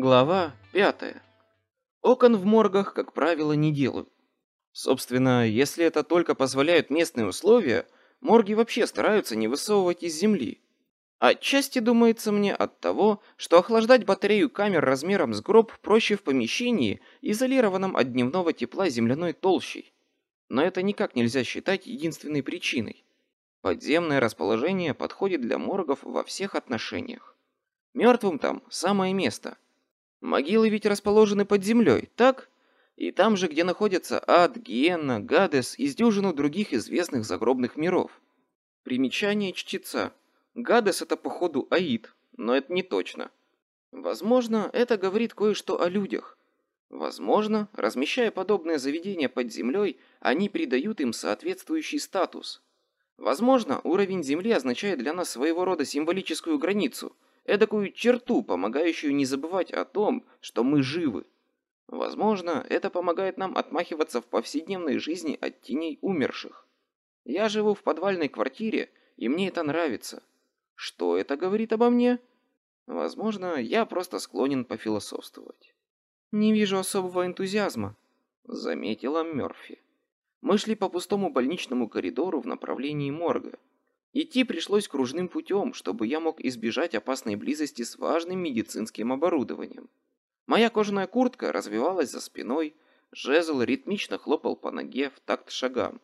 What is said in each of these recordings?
Глава пятая. Окон в моргах, как правило, не делают. Собственно, если это только позволяют местные условия, морги вообще стараются не высовывать из земли. Отчасти думается мне от того, что охлаждать батарею камер размером с гроб проще в помещении, изолированном от дневного тепла земляной толщей. Но это никак нельзя считать единственной причиной. Подземное расположение подходит для моргов во всех отношениях. Мертвым там самое место. Могилы ведь расположены под землей, так? И там же, где находятся ад, гиенна, гадес и с дюжину других известных загробных миров. Примечание чтеца. Гадес это походу Аид, но это не точно. Возможно, это говорит кое-что о людях. Возможно, размещая подобные заведения под землей, они придают им соответствующий статус – Возможно, уровень Земли означает для нас своего рода символическую границу, эдакую черту, помогающую не забывать о том, что мы живы. Возможно, это помогает нам отмахиваться в повседневной жизни от теней умерших. Я живу в подвальной квартире, и мне это нравится. Что это говорит обо мне? Возможно, я просто склонен пофилософствовать. Не вижу особого энтузиазма, заметила Мёрфи. Мы шли по пустому больничному коридору в направлении морга. Идти пришлось кружным путем, чтобы я мог избежать опасной близости с важным медицинским оборудованием. Моя кожаная куртка развивалась за спиной, жезл ритмично хлопал по ноге в такт шагам.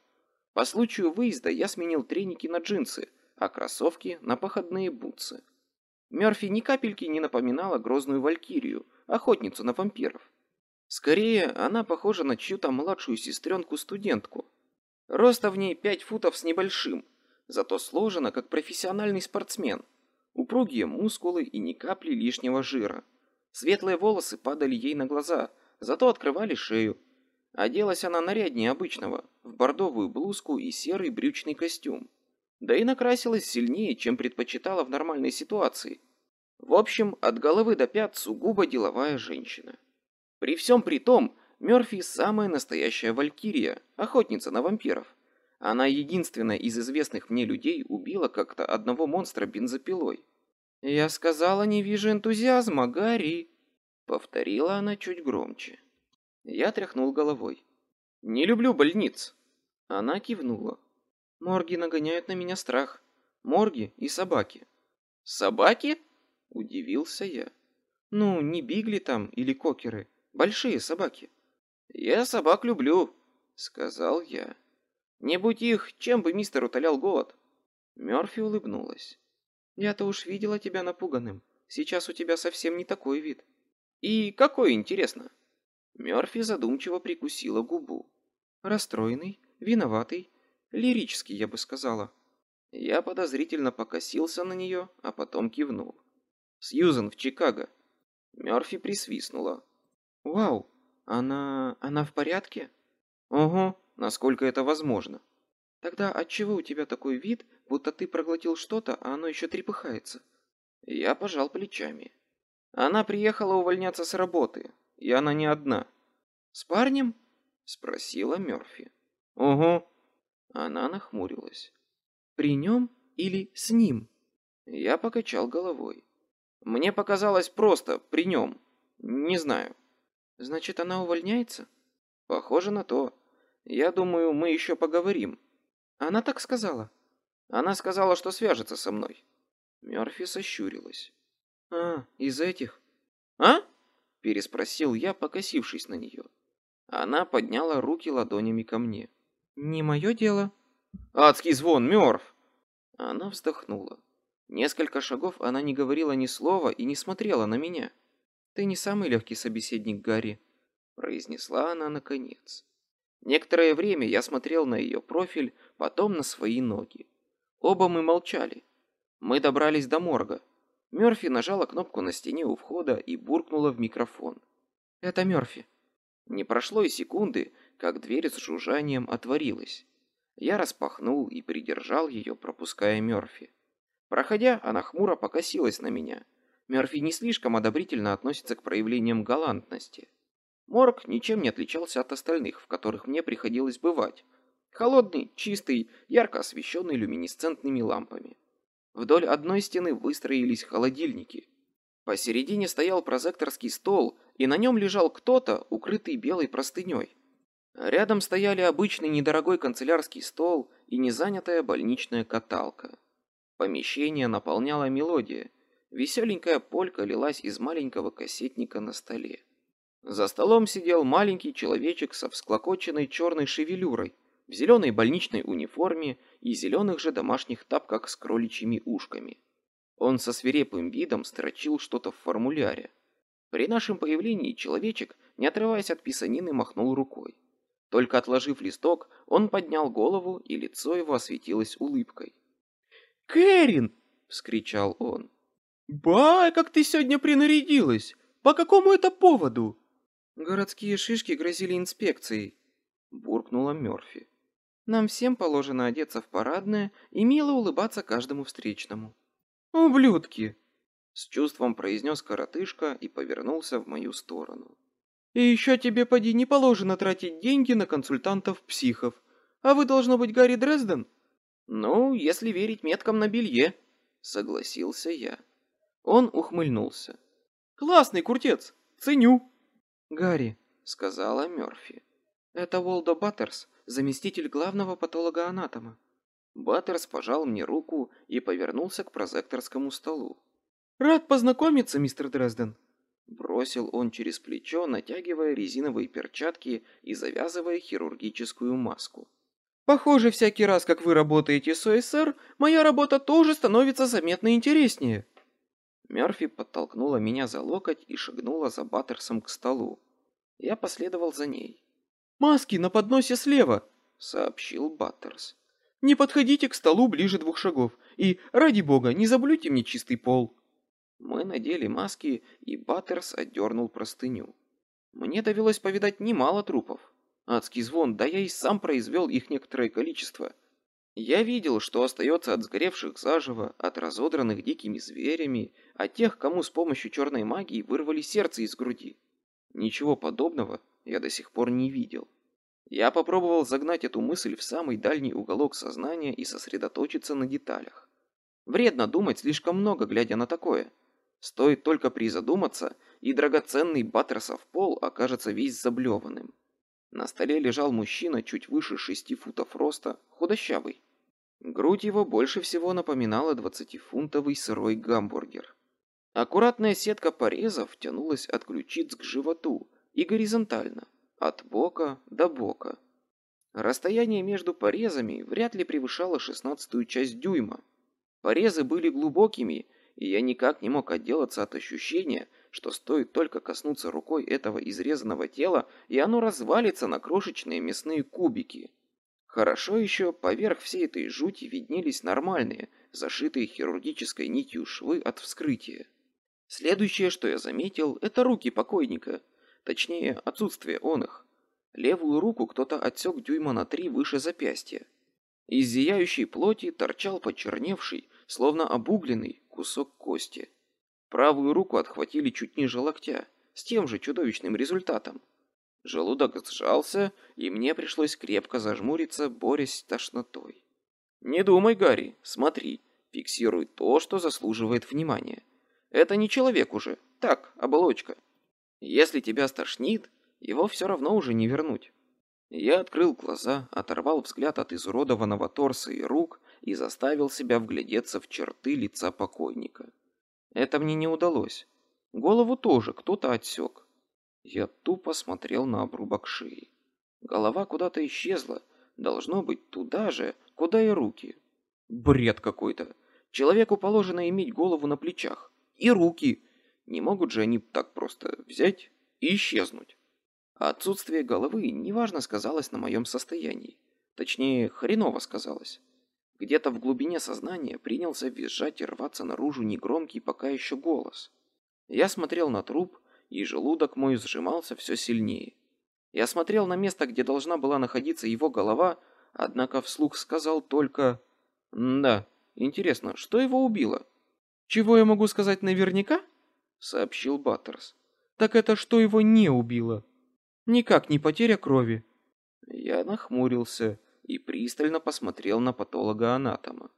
По случаю выезда я сменил треники на джинсы, а кроссовки на походные бутсы. Мёрфи ни капельки не напоминала грозную валькирию, охотницу на вампиров. Скорее, она похожа на чью-то младшую сестренку-студентку. Роста в ней пять футов с небольшим, зато сложена как профессиональный спортсмен. Упругие мускулы и ни капли лишнего жира. Светлые волосы падали ей на глаза, зато открывали шею. Оделась она наряднее обычного, в бордовую блузку и серый брючный костюм. Да и накрасилась сильнее, чем предпочитала в нормальной ситуации. В общем, от головы до пят сугубо деловая женщина. При всем при том, Мёрфи самая настоящая валькирия, охотница на вампиров. Она единственная из известных мне людей убила как-то одного монстра бензопилой. «Я сказала, не вижу энтузиазма, Гарри!» Повторила она чуть громче. Я тряхнул головой. «Не люблю больниц!» Она кивнула. «Морги нагоняют на меня страх. Морги и собаки». «Собаки?» Удивился я. «Ну, не бигли там или кокеры. Большие собаки. Я собак люблю, сказал я. Не будь их, чем бы мистер утолял голод? Мёрфи улыбнулась. Я-то уж видела тебя напуганным. Сейчас у тебя совсем не такой вид. И какой, интересно? Мёрфи задумчиво прикусила губу. Расстроенный, виноватый, лирический, я бы сказала. Я подозрительно покосился на нее, а потом кивнул. Сьюзен в Чикаго. Мёрфи присвистнула. Вау, она... она в порядке? Ого, насколько это возможно. Тогда отчего у тебя такой вид, будто ты проглотил что-то, а оно еще трепыхается? Я пожал плечами. Она приехала увольняться с работы, и она не одна. С парнем? Спросила Мерфи. Ого. Она нахмурилась. При нем или с ним? Я покачал головой. Мне показалось просто при нем. Не знаю. Значит, она увольняется? Похоже на то. Я думаю, мы еще поговорим. Она так сказала? Она сказала, что свяжется со мной. Мёрфи сощурилась. А, из этих? А? Переспросил я, покосившись на нее. Она подняла руки ладонями ко мне. Не мое дело. Адский звон, Мёрф! Она вздохнула. Несколько шагов она не говорила ни слова и не смотрела на меня. «Ты не самый легкий собеседник, Гарри», — произнесла она наконец. Некоторое время я смотрел на ее профиль, потом на свои ноги. Оба мы молчали. Мы добрались до морга. Мёрфи нажала кнопку на стене у входа и буркнула в микрофон. «Это Мёрфи». Не прошло и секунды, как дверь с жужжанием отворилась. Я распахнул и придержал ее, пропуская Мёрфи. Проходя, она хмуро покосилась на меня — Мерфи не слишком одобрительно относится к проявлениям галантности. Морг ничем не отличался от остальных, в которых мне приходилось бывать. Холодный, чистый, ярко освещенный люминесцентными лампами. Вдоль одной стены выстроились холодильники. Посередине стоял прозекторский стол, и на нем лежал кто-то, укрытый белой простыней. Рядом стояли обычный недорогой канцелярский стол и незанятая больничная каталка. Помещение наполняла мелодия. Веселенькая полька лилась из маленького кассетника на столе. За столом сидел маленький человечек со всклокоченной черной шевелюрой, в зеленой больничной униформе и зеленых же домашних тапках с кроличьими ушками. Он со свирепым видом строчил что-то в формуляре. При нашем появлении человечек, не отрываясь от писанины, махнул рукой. Только отложив листок, он поднял голову, и лицо его осветилось улыбкой. «Кэрин!» — вскричал он. «Бай, как ты сегодня принарядилась! По какому это поводу?» «Городские шишки грозили инспекцией», — буркнула Мёрфи. «Нам всем положено одеться в парадное и мило улыбаться каждому встречному». «Ублюдки!» — с чувством произнес коротышка и повернулся в мою сторону. «И еще тебе, поди, не положено тратить деньги на консультантов-психов. А вы, должно быть, Гарри Дрезден?» «Ну, если верить меткам на белье», — согласился я. Он ухмыльнулся. «Классный куртец! Ценю!» «Гарри», — сказала Мёрфи. «Это Уолдо Баттерс, заместитель главного патолога-анатома. Баттерс пожал мне руку и повернулся к прозекторскому столу. «Рад познакомиться, мистер Дрезден!» Бросил он через плечо, натягивая резиновые перчатки и завязывая хирургическую маску. «Похоже, всякий раз, как вы работаете с ОСР, моя работа тоже становится заметно интереснее!» Мерфи подтолкнула меня за локоть и шагнула за Баттерсом к столу. Я последовал за ней. «Маски на подносе слева!» — сообщил Баттерс. Не подходите к столу ближе двух шагов. И, ради бога, не заблюйте мне чистый пол. Мы надели маски, и Баттерс отдернул простыню. Мне довелось повидать немало трупов. Адский звон, да я и сам произвел их некоторое количество. Я видел, что остается от сгоревших заживо, от разодранных дикими зверями, от тех, кому с помощью черной магии вырвали сердце из груди. Ничего подобного я до сих пор не видел. Я попробовал загнать эту мысль в самый дальний уголок сознания и сосредоточиться на деталях. Вредно думать слишком много, глядя на такое. Стоит только призадуматься, и драгоценный Баттерсов пол окажется весь заблеванным. На столе лежал мужчина чуть выше шести футов роста, худощавый. Грудь его больше всего напоминала двадцатифунтовый сырой гамбургер. Аккуратная сетка порезов тянулась от ключиц к животу и горизонтально, от бока до бока. Расстояние между порезами вряд ли превышало шестнадцатую часть дюйма. Порезы были глубокими, и я никак не мог отделаться от ощущения, что стоит только коснуться рукой этого изрезанного тела, и оно развалится на крошечные мясные кубики. Хорошо еще поверх всей этой жути виднелись нормальные, зашитые хирургической нитью швы от вскрытия. Следующее, что я заметил, это руки покойника – Точнее, отсутствие он их. Левую руку кто-то отсек дюйма на три выше запястья. Из зияющей плоти торчал почерневший, словно обугленный, кусок кости. Правую руку отхватили чуть ниже локтя, с тем же чудовищным результатом. Желудок сжался, и мне пришлось крепко зажмуриться, борясь с тошнотой. «Не думай, Гарри, смотри, фиксируй то, что заслуживает внимания. Это не человек уже, так, оболочка. Если тебя стошнит, его все равно уже не вернуть. Я открыл глаза, оторвал взгляд от изуродованного торса и рук и заставил себя вглядеться в черты лица покойника. Это мне не удалось. Голову тоже кто-то отсек. Я тупо смотрел на обрубок шеи. Голова куда-то исчезла, должно быть туда же, куда и руки. Бред какой-то. Человеку положено иметь голову на плечах. И руки, не могут же они так просто взять и исчезнуть. Отсутствие головы неважно сказалось на моем состоянии. Точнее, хреново сказалось. Где-то в глубине сознания принялся визжать и рваться наружу негромкий пока еще голос. Я смотрел на труп, и желудок мой сжимался все сильнее. Я смотрел на место, где должна была находиться его голова, однако вслух сказал только «Да, интересно, что его убило?» «Чего я могу сказать наверняка?» сообщил Баттерс. Так это что его не убило? Никак не потеря крови. Я нахмурился и пристально посмотрел на патолога-анатома.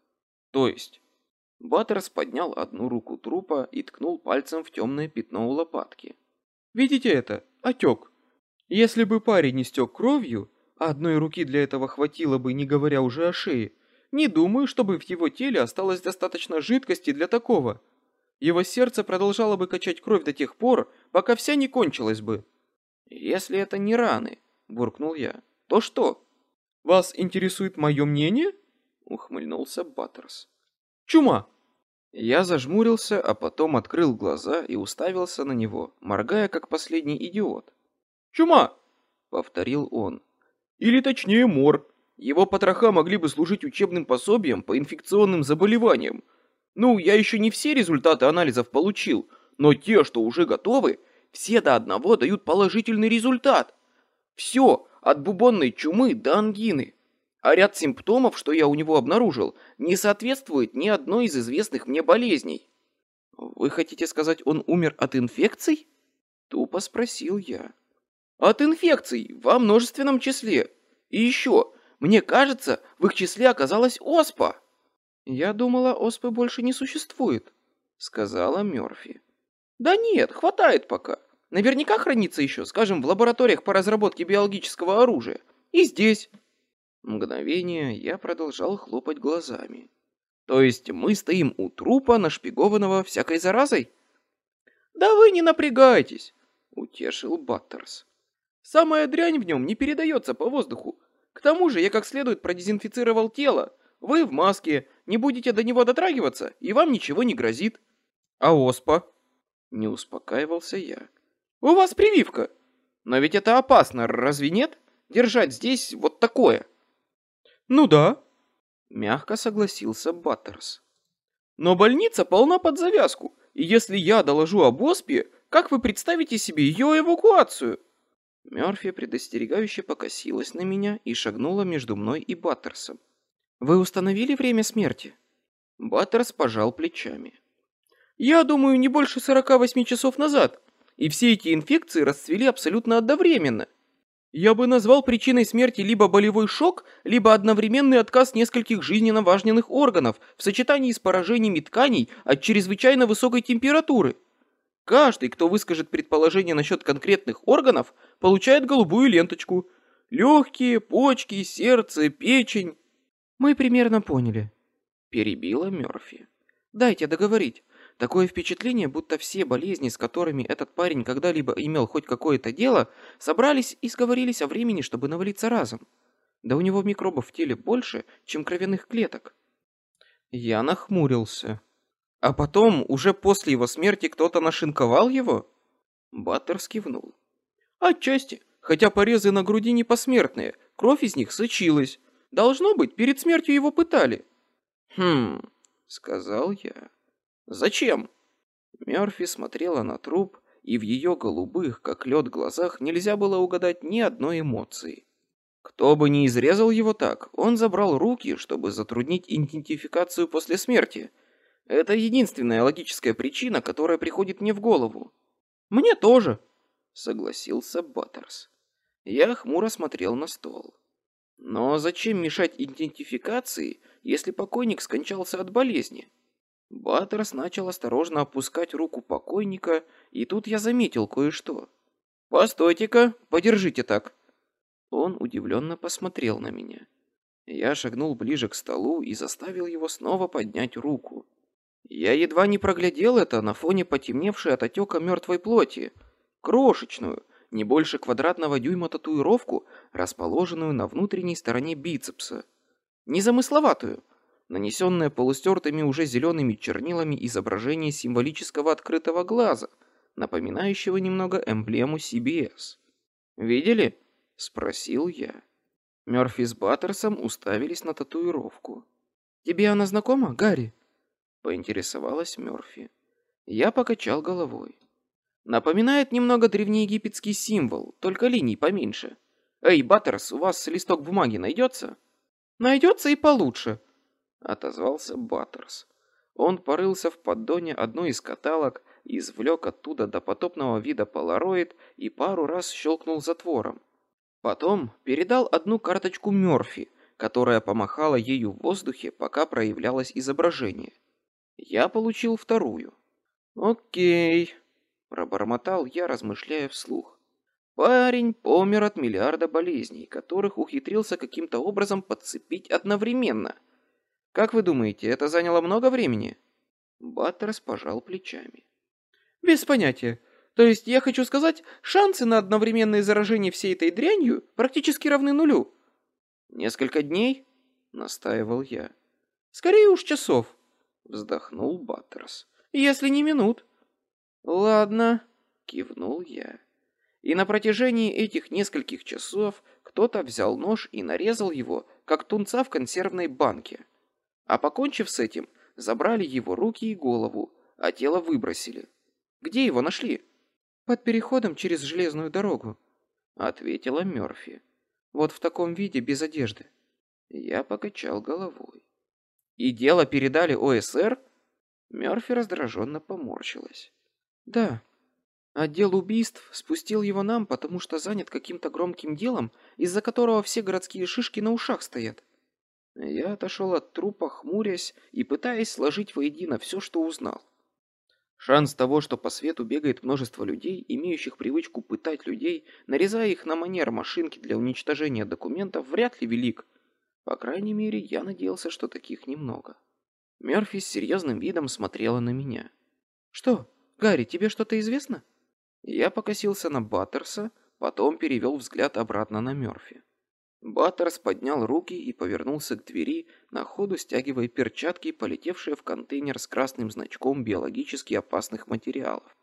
То есть? Баттерс поднял одну руку трупа и ткнул пальцем в темное пятно у лопатки. «Видите это? Отек. Если бы парень истек кровью, а одной руки для этого хватило бы, не говоря уже о шее, не думаю, чтобы в его теле осталось достаточно жидкости для такого. Его сердце продолжало бы качать кровь до тех пор, пока вся не кончилась бы. «Если это не раны», — буркнул я, — «то что?» «Вас интересует мое мнение?» — ухмыльнулся Баттерс. «Чума!» Я зажмурился, а потом открыл глаза и уставился на него, моргая как последний идиот. «Чума!» — повторил он. «Или точнее мор. Его потроха могли бы служить учебным пособием по инфекционным заболеваниям. Ну, я еще не все результаты анализов получил, но те, что уже готовы, все до одного дают положительный результат. Все, от бубонной чумы до ангины. А ряд симптомов, что я у него обнаружил, не соответствует ни одной из известных мне болезней. Вы хотите сказать, он умер от инфекций? Тупо спросил я. От инфекций, во множественном числе. И еще, мне кажется, в их числе оказалась оспа. Я думала, оспы больше не существует, сказала Мёрфи. Да нет, хватает пока. Наверняка хранится еще, скажем, в лабораториях по разработке биологического оружия. И здесь. Мгновение я продолжал хлопать глазами. То есть мы стоим у трупа, нашпигованного всякой заразой? Да вы не напрягайтесь, утешил Баттерс. Самая дрянь в нем не передается по воздуху. К тому же я как следует продезинфицировал тело. Вы в маске, не будете до него дотрагиваться, и вам ничего не грозит. А оспа? Не успокаивался я. У вас прививка. Но ведь это опасно, разве нет? Держать здесь вот такое. Ну да. Мягко согласился Баттерс. Но больница полна под завязку, и если я доложу об оспе, как вы представите себе ее эвакуацию? Мёрфи предостерегающе покосилась на меня и шагнула между мной и Баттерсом. «Вы установили время смерти?» Баттерс пожал плечами. «Я думаю, не больше 48 часов назад, и все эти инфекции расцвели абсолютно одновременно. Я бы назвал причиной смерти либо болевой шок, либо одновременный отказ нескольких жизненно важных органов в сочетании с поражениями тканей от чрезвычайно высокой температуры. Каждый, кто выскажет предположение насчет конкретных органов, получает голубую ленточку. Легкие, почки, сердце, печень. Мы примерно поняли. Перебила Мёрфи. Дайте договорить. Такое впечатление, будто все болезни, с которыми этот парень когда-либо имел хоть какое-то дело, собрались и сговорились о времени, чтобы навалиться разом. Да у него микробов в теле больше, чем кровяных клеток. Я нахмурился. А потом, уже после его смерти, кто-то нашинковал его? Баттер скивнул. Отчасти, хотя порезы на груди не посмертные, кровь из них сочилась. Должно быть, перед смертью его пытали. Хм, сказал я. Зачем? Мёрфи смотрела на труп, и в ее голубых, как лед, глазах нельзя было угадать ни одной эмоции. Кто бы ни изрезал его так, он забрал руки, чтобы затруднить идентификацию после смерти. Это единственная логическая причина, которая приходит мне в голову. Мне тоже, согласился Баттерс. Я хмуро смотрел на стол. Но зачем мешать идентификации, если покойник скончался от болезни? Баттерс начал осторожно опускать руку покойника, и тут я заметил кое-что. «Постойте-ка, подержите так». Он удивленно посмотрел на меня. Я шагнул ближе к столу и заставил его снова поднять руку. Я едва не проглядел это на фоне потемневшей от отека мертвой плоти. Крошечную, не больше квадратного дюйма татуировку, расположенную на внутренней стороне бицепса. Незамысловатую, нанесенное полустертыми уже зелеными чернилами изображение символического открытого глаза, напоминающего немного эмблему CBS. «Видели?» — спросил я. Мёрфи с Баттерсом уставились на татуировку. «Тебе она знакома, Гарри?» — поинтересовалась Мёрфи. Я покачал головой. Напоминает немного древнеегипетский символ, только линий поменьше. Эй, Баттерс, у вас листок бумаги найдется? Найдется и получше, отозвался Баттерс. Он порылся в поддоне одной из каталог, извлек оттуда допотопного вида полароид и пару раз щелкнул затвором. Потом передал одну карточку Мёрфи, которая помахала ею в воздухе, пока проявлялось изображение. Я получил вторую. Окей, пробормотал я, размышляя вслух. Парень помер от миллиарда болезней, которых ухитрился каким-то образом подцепить одновременно. Как вы думаете, это заняло много времени? Баттерс пожал плечами. Без понятия. То есть я хочу сказать, шансы на одновременное заражение всей этой дрянью практически равны нулю. Несколько дней? Настаивал я. Скорее уж часов. Вздохнул Баттерс. Если не минут. Ладно, кивнул я. И на протяжении этих нескольких часов кто-то взял нож и нарезал его, как тунца в консервной банке. А покончив с этим, забрали его руки и голову, а тело выбросили. Где его нашли? Под переходом через железную дорогу, ответила Мёрфи. Вот в таком виде, без одежды. Я покачал головой. И дело передали ОСР? Мёрфи раздраженно поморщилась. Да. Отдел убийств спустил его нам, потому что занят каким-то громким делом, из-за которого все городские шишки на ушах стоят. Я отошел от трупа, хмурясь и пытаясь сложить воедино все, что узнал. Шанс того, что по свету бегает множество людей, имеющих привычку пытать людей, нарезая их на манер машинки для уничтожения документов, вряд ли велик. По крайней мере, я надеялся, что таких немного. Мерфи с серьезным видом смотрела на меня. «Что, Гарри, тебе что-то известно?» Я покосился на Баттерса, потом перевел взгляд обратно на Мерфи. Баттерс поднял руки и повернулся к двери, на ходу стягивая перчатки, полетевшие в контейнер с красным значком биологически опасных материалов.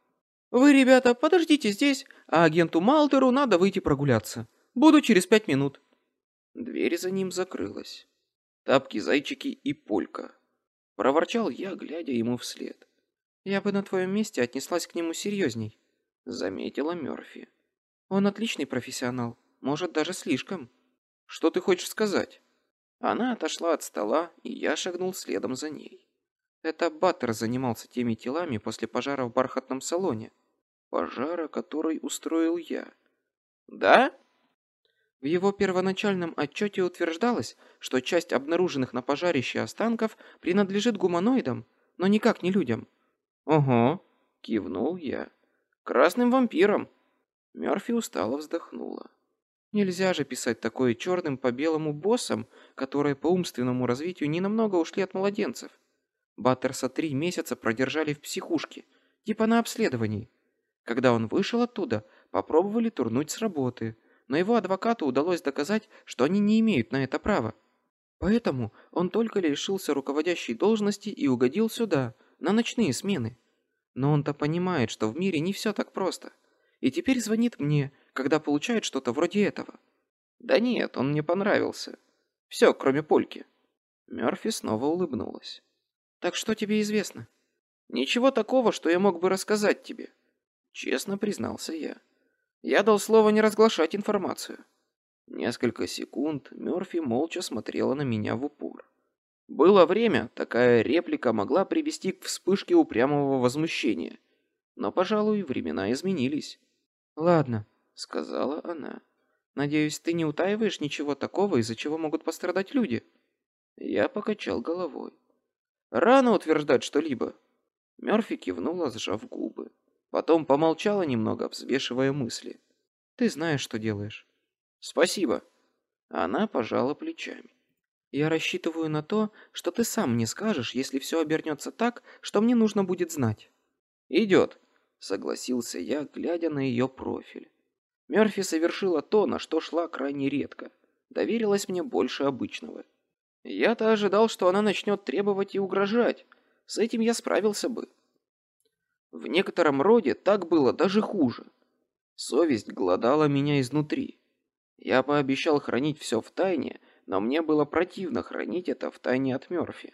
«Вы, ребята, подождите здесь, а агенту Малтеру надо выйти прогуляться. Буду через пять минут». Дверь за ним закрылась. Тапки, зайчики и полька. Проворчал я, глядя ему вслед. «Я бы на твоем месте отнеслась к нему серьезней», — заметила Мерфи. «Он отличный профессионал, может, даже слишком». Что ты хочешь сказать? Она отошла от стола, и я шагнул следом за ней. Это Баттер занимался теми телами после пожара в бархатном салоне. Пожара, который устроил я. Да? В его первоначальном отчете утверждалось, что часть обнаруженных на пожарище останков принадлежит гуманоидам, но никак не людям. Ого, кивнул я. Красным вампирам. Мёрфи устало вздохнула. Нельзя же писать такое черным по белому боссам, которые по умственному развитию не намного ушли от младенцев. Баттерса три месяца продержали в психушке, типа на обследовании. Когда он вышел оттуда, попробовали турнуть с работы, но его адвокату удалось доказать, что они не имеют на это права. Поэтому он только лишился руководящей должности и угодил сюда, на ночные смены. Но он-то понимает, что в мире не все так просто. И теперь звонит мне, когда получает что-то вроде этого. Да нет, он мне понравился. Все, кроме польки. Мёрфи снова улыбнулась. Так что тебе известно? Ничего такого, что я мог бы рассказать тебе. Честно признался я. Я дал слово не разглашать информацию. Несколько секунд Мёрфи молча смотрела на меня в упор. Было время, такая реплика могла привести к вспышке упрямого возмущения. Но, пожалуй, времена изменились. Ладно, — сказала она. «Надеюсь, ты не утаиваешь ничего такого, из-за чего могут пострадать люди?» Я покачал головой. «Рано утверждать что-либо». Мёрфи кивнула, сжав губы. Потом помолчала немного, взвешивая мысли. «Ты знаешь, что делаешь». «Спасибо». Она пожала плечами. «Я рассчитываю на то, что ты сам мне скажешь, если все обернется так, что мне нужно будет знать». «Идет», — согласился я, глядя на ее профиль. Мерфи совершила то, на что шла крайне редко. Доверилась мне больше обычного. Я-то ожидал, что она начнет требовать и угрожать. С этим я справился бы. В некотором роде так было даже хуже. Совесть голодала меня изнутри. Я пообещал хранить все в тайне, но мне было противно хранить это в тайне от Мерфи.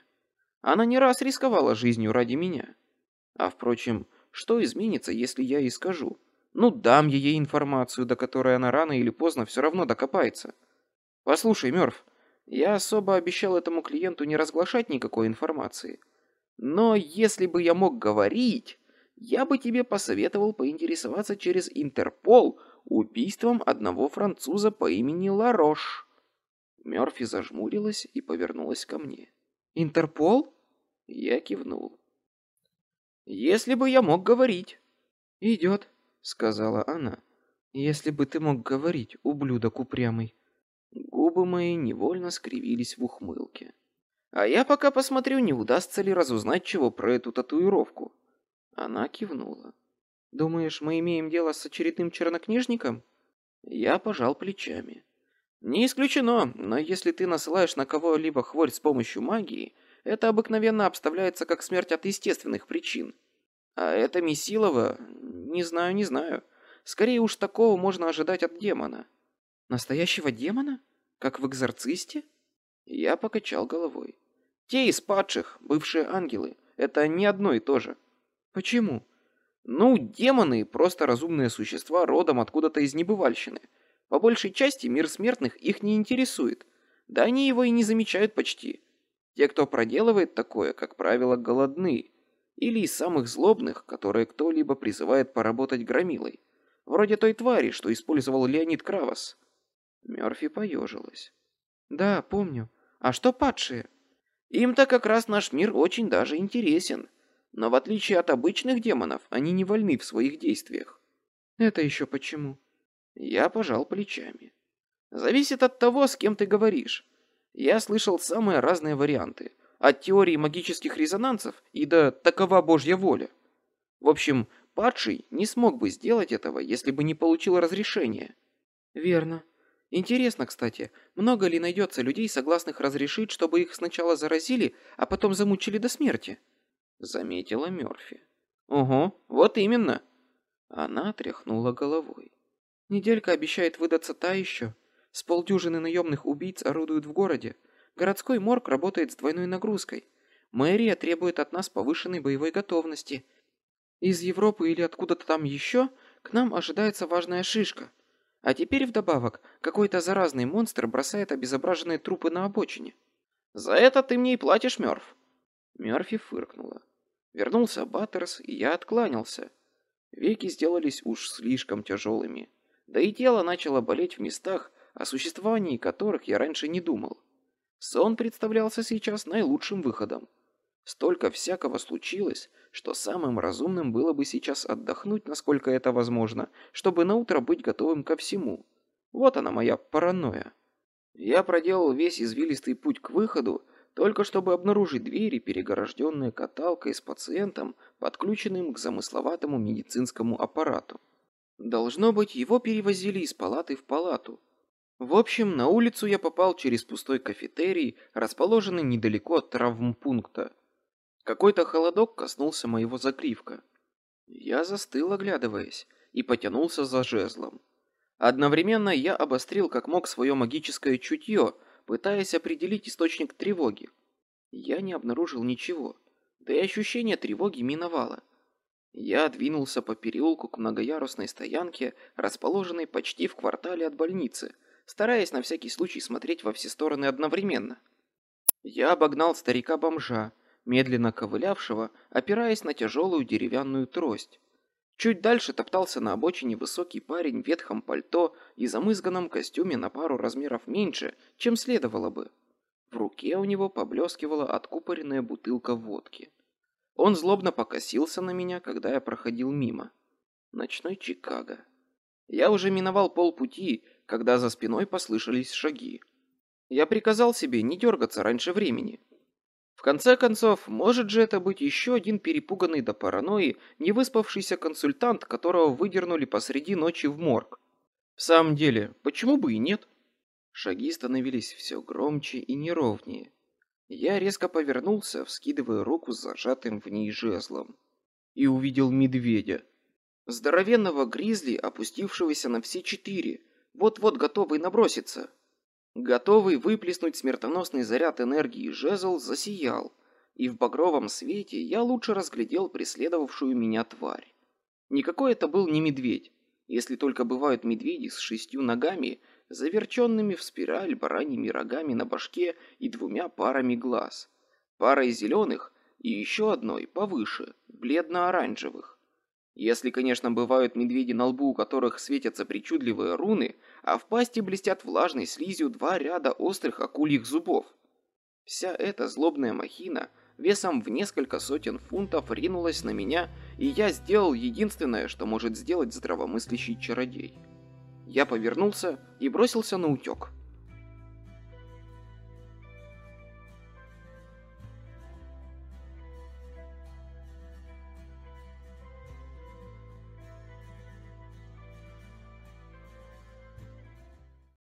Она не раз рисковала жизнью ради меня. А впрочем, что изменится, если я ей скажу? Ну, дам ей информацию, до которой она рано или поздно все равно докопается. Послушай, Мёрф, я особо обещал этому клиенту не разглашать никакой информации. Но если бы я мог говорить, я бы тебе посоветовал поинтересоваться через Интерпол убийством одного француза по имени Ларош. Мёрфи зажмурилась и повернулась ко мне. «Интерпол?» Я кивнул. Если бы я мог говорить. Идет, сказала она. Если бы ты мог говорить, ублюдок упрямый. Губы мои невольно скривились в ухмылке. А я пока посмотрю, не удастся ли разузнать чего про эту татуировку. Она кивнула. Думаешь, мы имеем дело с очередным чернокнижником? Я пожал плечами. Не исключено, но если ты насылаешь на кого-либо хворь с помощью магии, это обыкновенно обставляется как смерть от естественных причин. А это Месилова, не знаю, не знаю. Скорее уж такого можно ожидать от демона. Настоящего демона? Как в «Экзорцисте»? Я покачал головой. Те из падших, бывшие ангелы, это не одно и то же. Почему? Ну, демоны — просто разумные существа родом откуда-то из небывальщины. По большей части мир смертных их не интересует. Да они его и не замечают почти. Те, кто проделывает такое, как правило, голодны. Или из самых злобных, которые кто-либо призывает поработать громилой. Вроде той твари, что использовал Леонид Кравос. Мёрфи поежилась. Да, помню. А что падшие? Им-то как раз наш мир очень даже интересен. Но в отличие от обычных демонов, они не вольны в своих действиях. Это еще почему? Я пожал плечами. Зависит от того, с кем ты говоришь. Я слышал самые разные варианты. От теории магических резонансов и до «такова Божья воля». В общем, падший не смог бы сделать этого, если бы не получил разрешения. Верно. Интересно, кстати, много ли найдется людей, согласных разрешить, чтобы их сначала заразили, а потом замучили до смерти? Заметила Мёрфи. Ого, вот именно. Она тряхнула головой. Неделька обещает выдаться та еще. С полдюжины наемных убийц орудуют в городе. Городской морг работает с двойной нагрузкой. Мэрия требует от нас повышенной боевой готовности. Из Европы или откуда-то там еще к нам ожидается важная шишка. А теперь вдобавок какой-то заразный монстр бросает обезображенные трупы на обочине. «За это ты мне и платишь, Мёрф!» Мёрфи фыркнула. Вернулся Баттерс, и я откланялся. Веки сделались уж слишком тяжелыми. Да и тело начало болеть в местах, о существовании которых я раньше не думал. Сон представлялся сейчас наилучшим выходом. Столько всякого случилось, что самым разумным было бы сейчас отдохнуть, насколько это возможно, чтобы наутро быть готовым ко всему. Вот она моя паранойя. Я проделал весь извилистый путь к выходу, только чтобы обнаружить двери, перегорожденные каталкой с пациентом, подключенным к замысловатому медицинскому аппарату. Должно быть, его перевозили из палаты в палату. В общем, на улицу я попал через пустой кафетерий, расположенный недалеко от травмпункта. Какой-то холодок коснулся моего загривка. Я застыл, оглядываясь, и потянулся за жезлом. Одновременно я обострил как мог свое магическое чутье, пытаясь определить источник тревоги. Я не обнаружил ничего, да и ощущение тревоги миновало. Я двинулся по переулку к многоярусной стоянке, расположенной почти в квартале от больницы, стараясь на всякий случай смотреть во все стороны одновременно. Я обогнал старика-бомжа, медленно ковылявшего, опираясь на тяжелую деревянную трость. Чуть дальше топтался на обочине высокий парень в ветхом пальто и замызганном костюме на пару размеров меньше, чем следовало бы. В руке у него поблескивала откупоренная бутылка водки. Он злобно покосился на меня, когда я проходил мимо. Ночной Чикаго. Я уже миновал полпути, когда за спиной послышались шаги. Я приказал себе не дергаться раньше времени, в конце концов, может же это быть еще один перепуганный до паранойи, невыспавшийся консультант, которого выдернули посреди ночи в морг. В самом деле, почему бы и нет? Шаги становились все громче и неровнее. Я резко повернулся, вскидывая руку с зажатым в ней жезлом. И увидел медведя. Здоровенного гризли, опустившегося на все четыре, вот-вот готовый наброситься. Готовый выплеснуть смертоносный заряд энергии жезл засиял, и в багровом свете я лучше разглядел преследовавшую меня тварь. Никакой это был не медведь, если только бывают медведи с шестью ногами, заверченными в спираль бараньими рогами на башке и двумя парами глаз, парой зеленых и еще одной повыше, бледно-оранжевых. Если, конечно, бывают медведи на лбу, у которых светятся причудливые руны, а в пасти блестят влажной слизью два ряда острых акульих зубов. Вся эта злобная махина весом в несколько сотен фунтов ринулась на меня, и я сделал единственное, что может сделать здравомыслящий чародей. Я повернулся и бросился на утек.